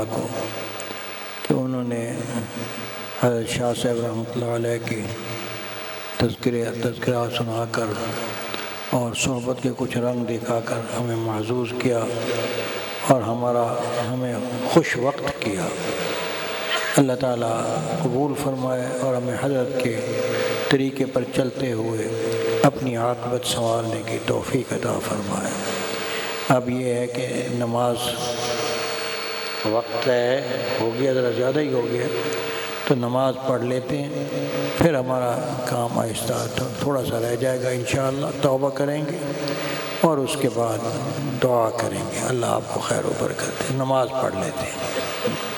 اللہ کو کہ انہوں نے حضرت شاہ صاحب رحمۃ اللہ علیہ کی تذکرے تذکرہ سنا کر اور صحبت کے کچھ رنگ دکھا کر ہمیں محظوظ کیا اور ہمارا ہمیں خوش وقت کیا۔ اللہ تعالیٰ قبول فرمائے اور ہمیں حضرت کے طریقے پر چلتے ہوئے اپنی عاقبت سنوارنے کی توفیق عطا فرمائے۔ اب یہ ہے کہ نماز وقت ہے، ہو گیا، ذرا زیادہ ہی ہو گیا، تو نماز پڑھ لیتے ہیں۔ پھر ہمارا کام آہستہ تھوڑا سا رہ جائے گا انشاءاللہ، توبہ کریں گے اور اس کے بعد دعا کریں گے۔ اللہ آپ کو خیر و برکت نماز پڑھ لیتے ہیں۔